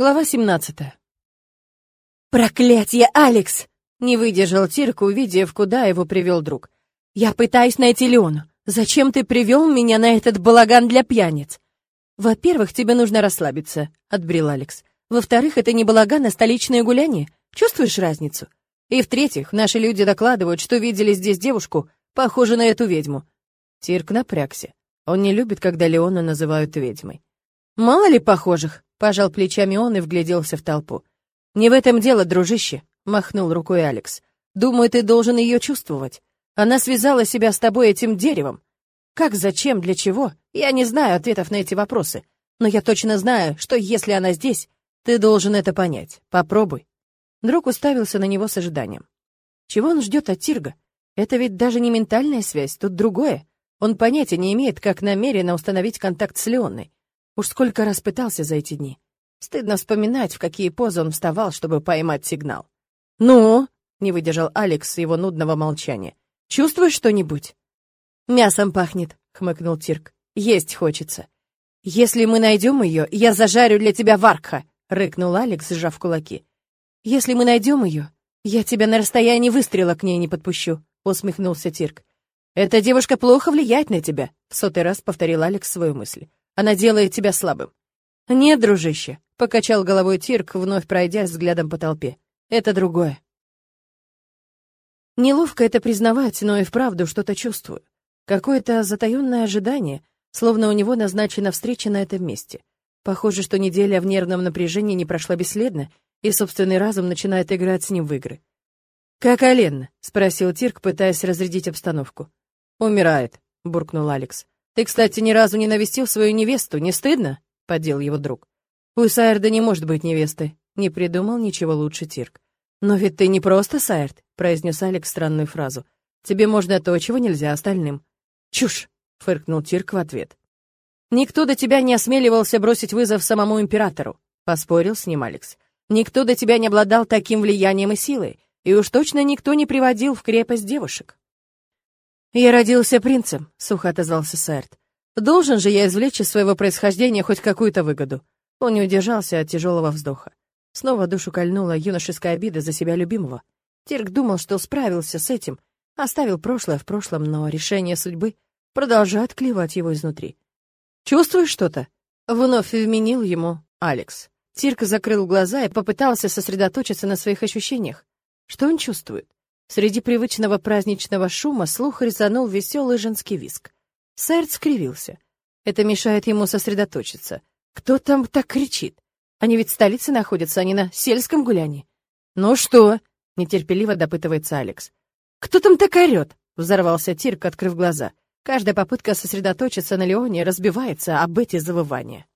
Глава 17. «Проклятье, Алекс!» — не выдержал Тирк, увидев, куда его привел друг. «Я пытаюсь найти Леону. Зачем ты привел меня на этот балаган для пьяниц?» «Во-первых, тебе нужно расслабиться», — отбрил Алекс. «Во-вторых, это не балаган, а столичное гуляние. Чувствуешь разницу? И в-третьих, наши люди докладывают, что видели здесь девушку, похожую на эту ведьму». Тирк напрягся. Он не любит, когда Леону называют ведьмой. «Мало ли похожих», — пожал плечами он и вгляделся в толпу. «Не в этом дело, дружище», — махнул рукой Алекс. «Думаю, ты должен ее чувствовать. Она связала себя с тобой этим деревом. Как, зачем, для чего? Я не знаю ответов на эти вопросы. Но я точно знаю, что если она здесь, ты должен это понять. Попробуй». Друг уставился на него с ожиданием. Чего он ждет от Тирга? Это ведь даже не ментальная связь, тут другое. Он понятия не имеет, как намеренно установить контакт с Леонной. Уж сколько раз пытался за эти дни. Стыдно вспоминать, в какие позы он вставал, чтобы поймать сигнал. «Ну?» — не выдержал Алекс его нудного молчания. «Чувствуешь что-нибудь?» «Мясом пахнет», — хмыкнул Тирк. «Есть хочется». «Если мы найдем ее, я зажарю для тебя варкха», — рыкнул Алекс, сжав кулаки. «Если мы найдем ее, я тебя на расстоянии выстрела к ней не подпущу», — усмехнулся Тирк. «Эта девушка плохо влияет на тебя», — в сотый раз повторил Алекс свою мысль. Она делает тебя слабым». «Нет, дружище», — покачал головой Тирк, вновь пройдя взглядом по толпе. «Это другое». Неловко это признавать, но и вправду что-то чувствую. Какое-то затаённое ожидание, словно у него назначена встреча на этом месте. Похоже, что неделя в нервном напряжении не прошла бесследно, и собственный разум начинает играть с ним в игры. «Как Ален?» — спросил Тирк, пытаясь разрядить обстановку. «Умирает», — буркнул Алекс. Ты, кстати, ни разу не навестил свою невесту, не стыдно?» — поддел его друг. «У Сайрда не может быть невесты», — не придумал ничего лучше Тирк. «Но ведь ты не просто Сайрд», — произнес Алекс странную фразу. «Тебе можно то, чего нельзя остальным». «Чушь!» — фыркнул Тирк в ответ. «Никто до тебя не осмеливался бросить вызов самому императору», — поспорил с ним Алекс. «Никто до тебя не обладал таким влиянием и силой, и уж точно никто не приводил в крепость девушек». «Я родился принцем», — сухо отозвался Сэрт. «Должен же я извлечь из своего происхождения хоть какую-то выгоду». Он не удержался от тяжелого вздоха. Снова душу кольнула юношеская обида за себя любимого. Тирк думал, что справился с этим, оставил прошлое в прошлом, но решение судьбы продолжает клевать его изнутри. «Чувствуешь что-то?» — вновь вменил ему Алекс. Тирк закрыл глаза и попытался сосредоточиться на своих ощущениях. Что он чувствует? Среди привычного праздничного шума слух резанул веселый женский виск. Сэрт скривился. Это мешает ему сосредоточиться. Кто там так кричит? Они ведь в столице находятся, а не на сельском гулянии. «Ну что?» — нетерпеливо допытывается Алекс. «Кто там так орёт?» — взорвался Тирк, открыв глаза. Каждая попытка сосредоточиться на Леоне разбивается об эти завывания.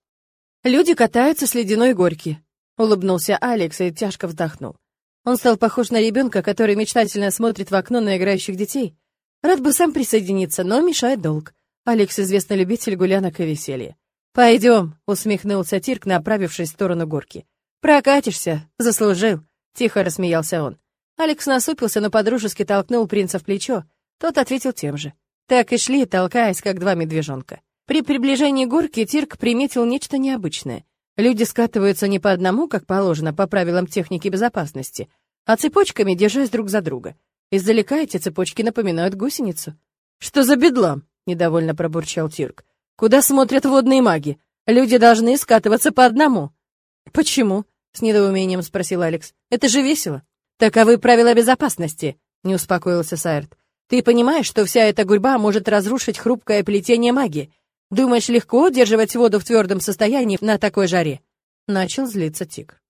«Люди катаются с ледяной горки», — улыбнулся Алекс и тяжко вздохнул. Он стал похож на ребенка, который мечтательно смотрит в окно на играющих детей. Рад бы сам присоединиться, но мешает долг. Алекс — известный любитель гулянок и веселья. «Пойдем», — усмехнулся Тирк, направившись в сторону горки. «Прокатишься, заслужил», — тихо рассмеялся он. Алекс насупился, но подружески толкнул принца в плечо. Тот ответил тем же. Так и шли, толкаясь, как два медвежонка. При приближении горки Тирк приметил нечто необычное. Люди скатываются не по одному, как положено, по правилам техники безопасности, а цепочками, держась друг за друга. Издалека эти цепочки напоминают гусеницу. «Что за бедлам?» — недовольно пробурчал Тирк. «Куда смотрят водные маги? Люди должны скатываться по одному». «Почему?» — с недоумением спросил Алекс. «Это же весело». «Таковы правила безопасности», — не успокоился Сайрт. «Ты понимаешь, что вся эта гурьба может разрушить хрупкое плетение магии? Думаешь, легко удерживать воду в твердом состоянии на такой жаре?» Начал злиться Тик.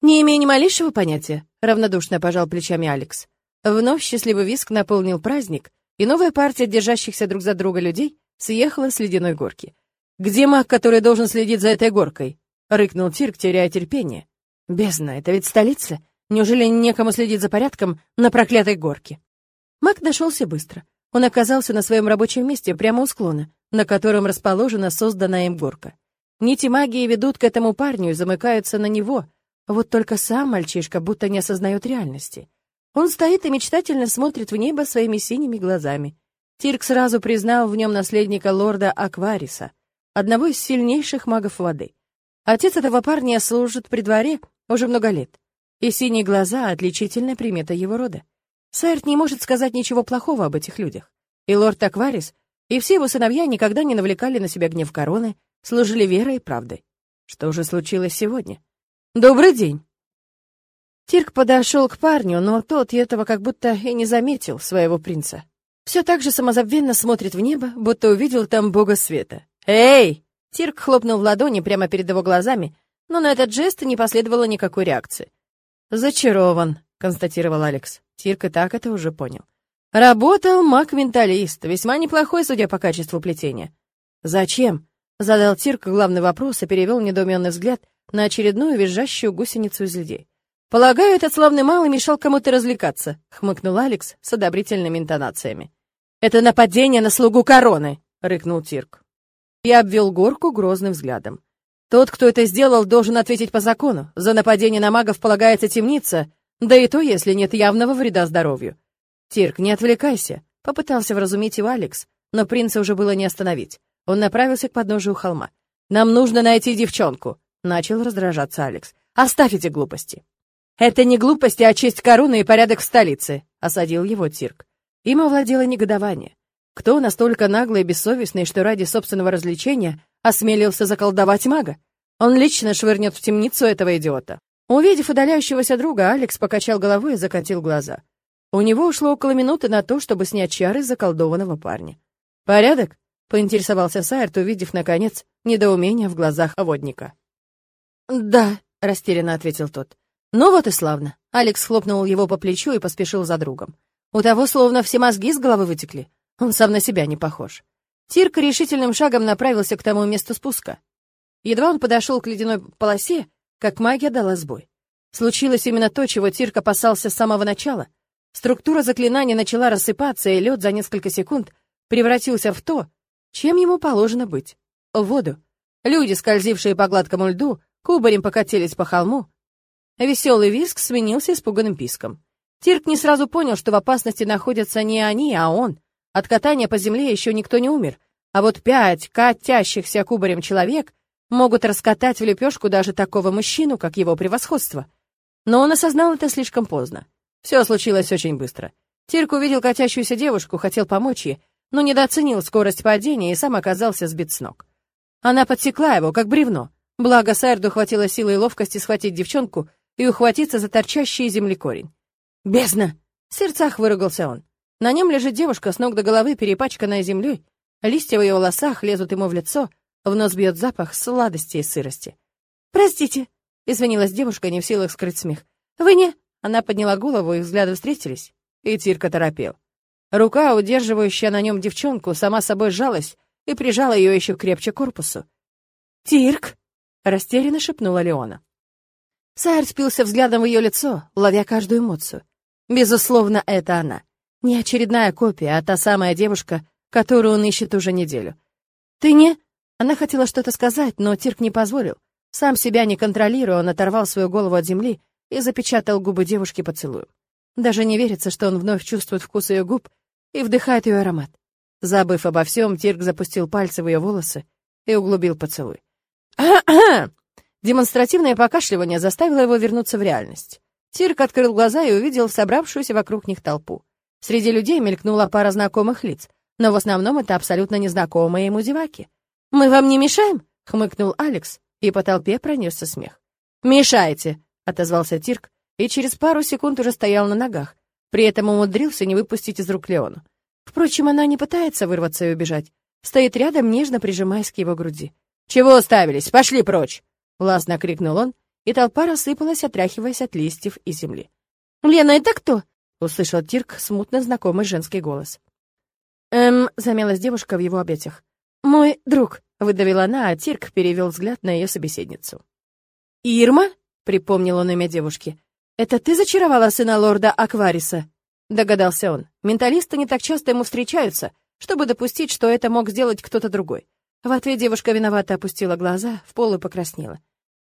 «Не имею ни малейшего понятия», — равнодушно пожал плечами Алекс. Вновь счастливый виск наполнил праздник, и новая партия держащихся друг за друга людей съехала с ледяной горки. «Где маг, который должен следить за этой горкой?» — рыкнул Тирк, теряя терпение. «Бездна, это ведь столица. Неужели некому следить за порядком на проклятой горке?» Маг нашелся быстро. Он оказался на своем рабочем месте прямо у склона, на котором расположена созданная им горка. Нити магии ведут к этому парню и замыкаются на него. Вот только сам мальчишка будто не осознает реальности. Он стоит и мечтательно смотрит в небо своими синими глазами. Тирк сразу признал в нем наследника лорда Аквариса, одного из сильнейших магов воды. Отец этого парня служит при дворе уже много лет, и синие глаза — отличительная примета его рода. Сайрт не может сказать ничего плохого об этих людях. И лорд Акварис, и все его сыновья никогда не навлекали на себя гнев короны, служили верой и правдой. Что же случилось сегодня? «Добрый день!» Тирк подошел к парню, но тот этого как будто и не заметил, своего принца. Все так же самозабвенно смотрит в небо, будто увидел там бога света. «Эй!» Тирк хлопнул в ладони прямо перед его глазами, но на этот жест не последовало никакой реакции. «Зачарован», — констатировал Алекс. Тирк и так это уже понял. «Работал маг-менталист, весьма неплохой, судя по качеству плетения». «Зачем?» — задал Тирк главный вопрос и перевел недоуменный взгляд на очередную визжащую гусеницу из людей. «Полагаю, этот славный малый мешал кому-то развлекаться», — хмыкнул Алекс с одобрительными интонациями. «Это нападение на слугу короны», — рыкнул Тирк. Я обвел горку грозным взглядом. Тот, кто это сделал, должен ответить по закону. За нападение на магов полагается темница, да и то, если нет явного вреда здоровью. Тирк, не отвлекайся, попытался вразумить его Алекс, но принца уже было не остановить. Он направился к подножию холма. Нам нужно найти девчонку, начал раздражаться Алекс. Оставь эти глупости. Это не глупости, а честь короны и порядок в столице, осадил его Тирк. Им овладело негодование. Кто настолько наглый и бессовестный, что ради собственного развлечения осмелился заколдовать мага? Он лично швырнет в темницу этого идиота. Увидев удаляющегося друга, Алекс покачал головой и закатил глаза. У него ушло около минуты на то, чтобы снять чары заколдованного парня. «Порядок?» — поинтересовался Сайрт, увидев, наконец, недоумение в глазах водника. «Да», — растерянно ответил тот. «Ну вот и славно». Алекс хлопнул его по плечу и поспешил за другом. У того словно все мозги с головы вытекли. Он сам на себя не похож. Тирк решительным шагом направился к тому месту спуска. Едва он подошел к ледяной полосе, как магия дала сбой. Случилось именно то, чего Тирк опасался с самого начала. Структура заклинания начала рассыпаться, и лед за несколько секунд превратился в то, чем ему положено быть — воду. Люди, скользившие по гладкому льду, кубарем покатились по холму. Веселый виск сменился испуганным писком. Тирк не сразу понял, что в опасности находятся не они, а он. От катания по земле еще никто не умер, а вот пять катящихся кубарем человек могут раскатать в лепешку даже такого мужчину, как его превосходство. Но он осознал это слишком поздно. Все случилось очень быстро. Тирк увидел катящуюся девушку, хотел помочь ей, но недооценил скорость падения и сам оказался сбит с ног. Она подсекла его, как бревно. Благо Сайрду хватило силы и ловкости схватить девчонку и ухватиться за торчащий земли корень. «Бездна!» — в сердцах выругался он. На нем лежит девушка с ног до головы, перепачканная землей. Листья в ее волосах лезут ему в лицо, в нос бьет запах сладости и сырости. «Простите», — извинилась девушка, не в силах скрыть смех. «Вы не...» Она подняла голову, и взгляды встретились, и Тирка торопел. Рука, удерживающая на нем девчонку, сама собой сжалась и прижала ее еще крепче к корпусу. «Тирк!» — растерянно шепнула Леона. Сайр спился взглядом в ее лицо, ловя каждую эмоцию. Безусловно, это она. Не очередная копия, а та самая девушка, которую он ищет уже неделю. «Ты не...» Она хотела что-то сказать, но Тирк не позволил. Сам себя не контролируя, он оторвал свою голову от земли и запечатал губы девушки поцелуем. Даже не верится, что он вновь чувствует вкус ее губ и вдыхает ее аромат. Забыв обо всем, Тирк запустил пальцы в ее волосы и углубил поцелуй. Демонстративное покашливание заставило его вернуться в реальность. Тирк открыл глаза и увидел собравшуюся вокруг них толпу. Среди людей мелькнула пара знакомых лиц, но в основном это абсолютно незнакомые ему зеваки. «Мы вам не мешаем?» — хмыкнул Алекс, и по толпе пронесся смех. «Мешаете!» — отозвался Тирк, и через пару секунд уже стоял на ногах, при этом умудрился не выпустить из рук Леону. Впрочем, она не пытается вырваться и убежать, стоит рядом, нежно прижимаясь к его груди. «Чего уставились? Пошли прочь!» — властно крикнул он, и толпа рассыпалась, отряхиваясь от листьев и земли. «Лена, это кто?» — услышал Тирк смутно знакомый женский голос. «Эм...» — замялась девушка в его объятиях. «Мой друг», — выдавила она, а Тирк перевел взгляд на ее собеседницу. «Ирма?» — припомнил он имя девушки. «Это ты зачаровала сына лорда Аквариса?» — догадался он. Менталисты не так часто ему встречаются, чтобы допустить, что это мог сделать кто-то другой. В ответ девушка виновато опустила глаза, в пол и покраснела.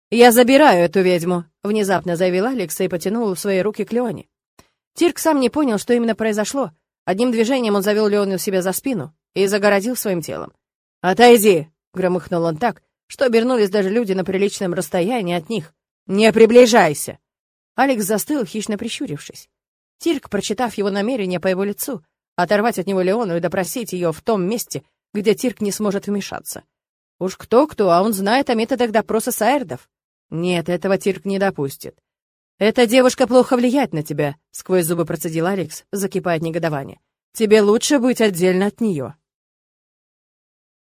«Я забираю эту ведьму», — внезапно заявил Алекс и потянул свои руки к Леоне. Тирк сам не понял, что именно произошло. Одним движением он завел Леону себе за спину и загородил своим телом. «Отойди!» — громыхнул он так, что обернулись даже люди на приличном расстоянии от них. «Не приближайся!» Алекс застыл, хищно прищурившись. Тирк, прочитав его намерение по его лицу, оторвать от него Леону и допросить ее в том месте, где Тирк не сможет вмешаться. Уж кто-кто, а он знает о методах допроса Сайрдов. Нет, этого Тирк не допустит. «Эта девушка плохо влияет на тебя», — сквозь зубы процедил Алекс, закипает негодование. «Тебе лучше быть отдельно от нее».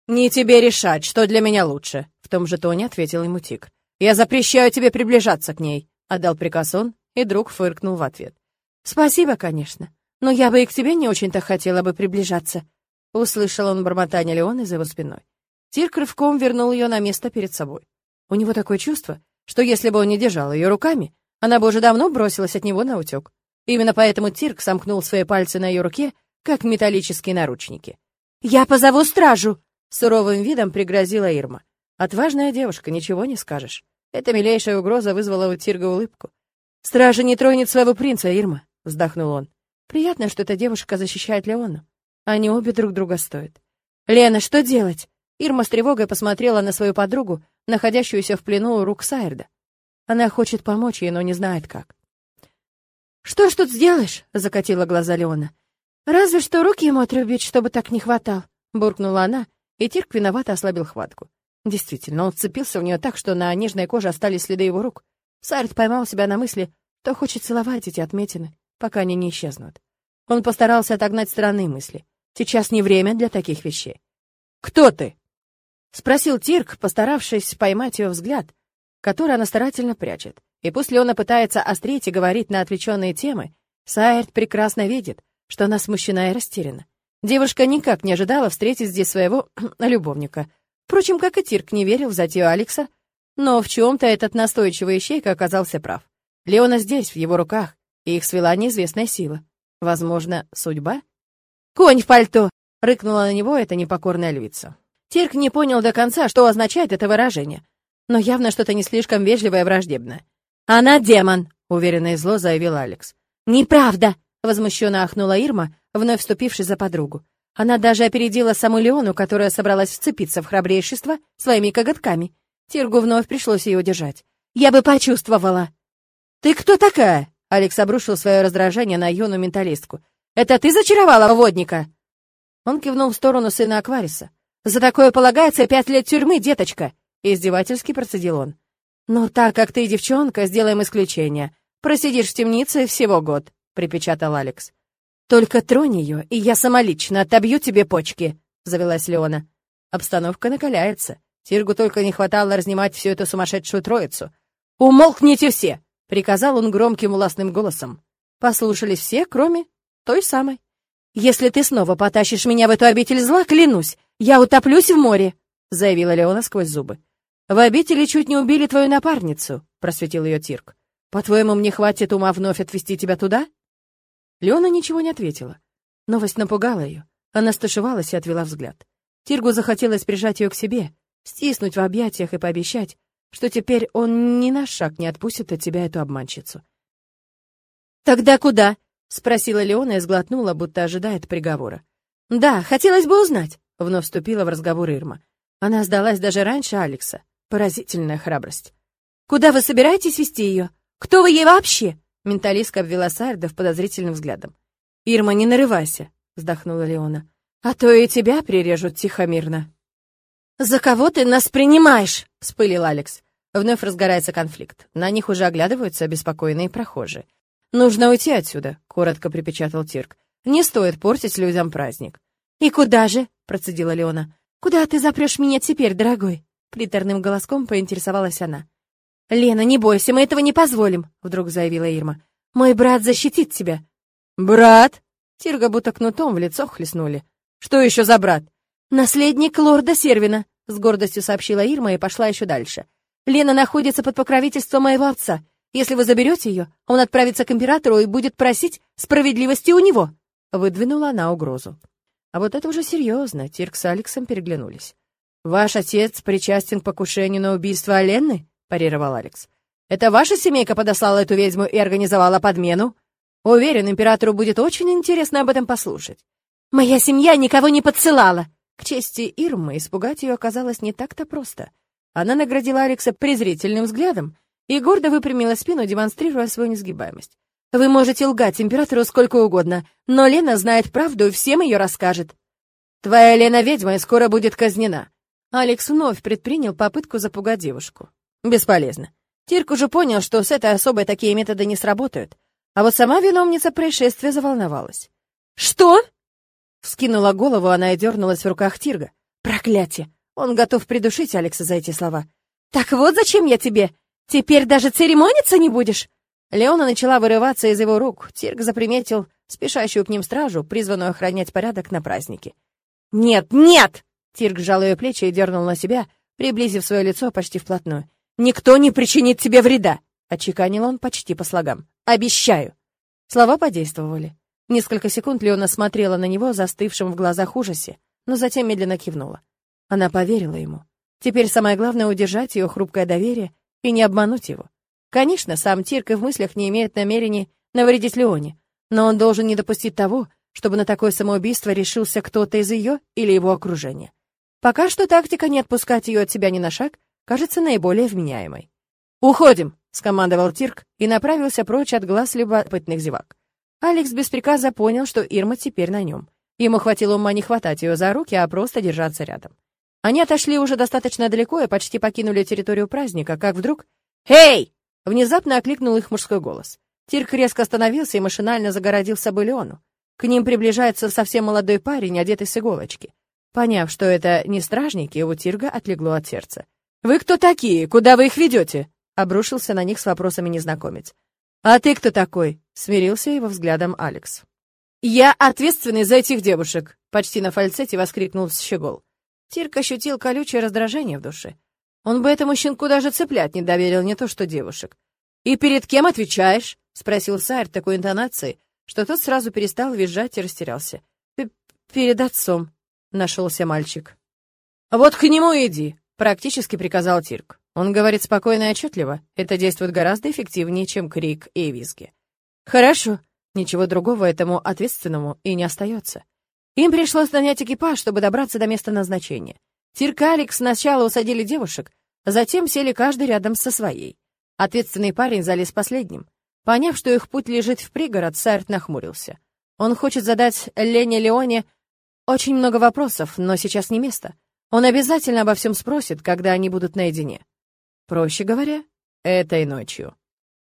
«Не тебе решать, что для меня лучше», — в том же тоне ответил ему Тик. «Я запрещаю тебе приближаться к ней», — отдал приказ он, и друг фыркнул в ответ. «Спасибо, конечно, но я бы и к тебе не очень-то хотела бы приближаться», — услышал он бормотание Леона за его спиной. Тирк рывком вернул ее на место перед собой. У него такое чувство, что если бы он не держал ее руками, она бы уже давно бросилась от него на утек. Именно поэтому Тирк сомкнул свои пальцы на ее руке, как металлические наручники. «Я позову стражу!» Суровым видом пригрозила Ирма. Отважная девушка, ничего не скажешь. Эта милейшая угроза вызвала у Тирга улыбку. «Стража не тронет своего принца, Ирма», — вздохнул он. «Приятно, что эта девушка защищает Леону. Они обе друг друга стоят». «Лена, что делать?» Ирма с тревогой посмотрела на свою подругу, находящуюся в плену у рук Сайрда. Она хочет помочь ей, но не знает как. «Что ж тут сделаешь?» — закатила глаза Леона. «Разве что руки ему отрубить, чтобы так не хватал», — буркнула она и Тирк виновато ослабил хватку. Действительно, он вцепился в нее так, что на нежной коже остались следы его рук. Сайрт поймал себя на мысли, что хочет целовать эти отметины, пока они не исчезнут. Он постарался отогнать странные мысли. Сейчас не время для таких вещей. «Кто ты?» — спросил Тирк, постаравшись поймать ее взгляд, который она старательно прячет. И пусть Леона пытается острить и говорить на отвлеченные темы, Сайрт прекрасно видит, что она смущена и растеряна. Девушка никак не ожидала встретить здесь своего любовника. Впрочем, как и Тирк не верил в затею Алекса, но в чем-то этот настойчивый ищейка оказался прав. Леона здесь, в его руках, и их свела неизвестная сила. Возможно, судьба? «Конь в пальто!» — рыкнула на него эта непокорная львица. Тирк не понял до конца, что означает это выражение, но явно что-то не слишком вежливое и враждебное. «Она демон!» — уверенно и зло заявил Алекс. «Неправда!» — возмущенно ахнула Ирма, вновь вступившись за подругу. Она даже опередила саму Леону, которая собралась вцепиться в храбрейшество своими коготками. Тиргу вновь пришлось ее удержать. «Я бы почувствовала!» «Ты кто такая?» Алекс обрушил свое раздражение на юную менталистку. «Это ты зачаровала водника?» Он кивнул в сторону сына Аквариса. «За такое полагается пять лет тюрьмы, деточка!» Издевательски процедил он. «Ну, так как ты девчонка, сделаем исключение. Просидишь в темнице всего год», — припечатал Алекс. «Только тронь ее, и я сама лично отобью тебе почки», — завелась Леона. Обстановка накаляется. Тиргу только не хватало разнимать всю эту сумасшедшую троицу. «Умолкните все!» — приказал он громким властным голосом. Послушались все, кроме той самой. «Если ты снова потащишь меня в эту обитель зла, клянусь, я утоплюсь в море», — заявила Леона сквозь зубы. «В обители чуть не убили твою напарницу», — просветил ее Тирк. «По-твоему, мне хватит ума вновь отвезти тебя туда?» Леона ничего не ответила. Новость напугала ее. Она стушевалась и отвела взгляд. Тиргу захотелось прижать ее к себе, стиснуть в объятиях и пообещать, что теперь он ни на шаг не отпустит от тебя эту обманщицу. «Тогда куда?» — спросила Леона и сглотнула, будто ожидает приговора. «Да, хотелось бы узнать», — вновь вступила в разговор Ирма. Она сдалась даже раньше Алекса. Поразительная храбрость. «Куда вы собираетесь вести ее? Кто вы ей вообще?» Менталистка обвела Сардов подозрительным взглядом. «Ирма, не нарывайся», — вздохнула Леона. «А то и тебя прирежут тихо-мирно». «За кого ты нас принимаешь?» — вспылил Алекс. Вновь разгорается конфликт. На них уже оглядываются обеспокоенные прохожие. «Нужно уйти отсюда», — коротко припечатал Тирк. «Не стоит портить людям праздник». «И куда же?» — процедила Леона. «Куда ты запрешь меня теперь, дорогой?» Приторным голоском поинтересовалась она. «Лена, не бойся, мы этого не позволим», — вдруг заявила Ирма. «Мой брат защитит тебя». «Брат?» Тирга будто кнутом в лицо хлестнули. «Что еще за брат?» «Наследник лорда Сервина», — с гордостью сообщила Ирма и пошла еще дальше. «Лена находится под покровительством моего отца. Если вы заберете ее, он отправится к императору и будет просить справедливости у него». Выдвинула она угрозу. А вот это уже серьезно. Тирк с Алексом переглянулись. «Ваш отец причастен к покушению на убийство Оленны?» Парировал Алекс. «Это ваша семейка подослала эту ведьму и организовала подмену? Уверен, императору будет очень интересно об этом послушать». «Моя семья никого не подсылала!» К чести Ирмы испугать ее оказалось не так-то просто. Она наградила Алекса презрительным взглядом и гордо выпрямила спину, демонстрируя свою несгибаемость. «Вы можете лгать императору сколько угодно, но Лена знает правду и всем ее расскажет». «Твоя Лена ведьма и скоро будет казнена». Алекс вновь предпринял попытку запугать девушку. Бесполезно. Тирк уже понял, что с этой особой такие методы не сработают. А вот сама виновница происшествия заволновалась. «Что?» Вскинула голову она и дернулась в руках Тирга. «Проклятие! Он готов придушить Алекса за эти слова. «Так вот зачем я тебе? Теперь даже церемониться не будешь?» Леона начала вырываться из его рук. Тирк заприметил спешащую к ним стражу, призванную охранять порядок на празднике. «Нет, нет!» Тирк сжал ее плечи и дернул на себя, приблизив свое лицо почти вплотную. «Никто не причинит тебе вреда!» — отчеканил он почти по слогам. «Обещаю!» Слова подействовали. Несколько секунд Леона смотрела на него, застывшим в глазах ужасе, но затем медленно кивнула. Она поверила ему. Теперь самое главное — удержать ее хрупкое доверие и не обмануть его. Конечно, сам Тирк и в мыслях не имеет намерений навредить Леоне, но он должен не допустить того, чтобы на такое самоубийство решился кто-то из ее или его окружения. Пока что тактика не отпускать ее от себя ни на шаг кажется наиболее вменяемой. «Уходим!» — скомандовал Тирк и направился прочь от глаз любопытных зевак. Алекс без приказа понял, что Ирма теперь на нем. Ему хватило ума не хватать ее за руки, а просто держаться рядом. Они отошли уже достаточно далеко и почти покинули территорию праздника, как вдруг... «Эй!» — внезапно окликнул их мужской голос. Тирк резко остановился и машинально загородил собой Леону. К ним приближается совсем молодой парень, одетый с иголочки. Поняв, что это не стражники, у Тирга отлегло от сердца. «Вы кто такие? Куда вы их ведете?» — обрушился на них с вопросами незнакомец. «А ты кто такой?» — смирился его взглядом Алекс. «Я ответственный за этих девушек!» — почти на фальцете воскликнул Щегол. Тирк ощутил колючее раздражение в душе. Он бы этому щенку даже цеплять не доверил, не то что девушек. «И перед кем отвечаешь?» — спросил Сайр такой интонацией, что тот сразу перестал визжать и растерялся. «Перед отцом», — нашелся мальчик. «Вот к нему иди», — практически приказал Тирк. Он говорит спокойно и отчетливо. Это действует гораздо эффективнее, чем крик и визги. «Хорошо», Ничего другого этому ответственному и не остается. Им пришлось нанять экипаж, чтобы добраться до места назначения. Тирк и Алекс сначала усадили девушек, затем сели каждый рядом со своей. Ответственный парень залез последним. Поняв, что их путь лежит в пригород, Сайрт нахмурился. Он хочет задать Лене Леоне очень много вопросов, но сейчас не место. Он обязательно обо всем спросит, когда они будут наедине. Проще говоря, этой ночью.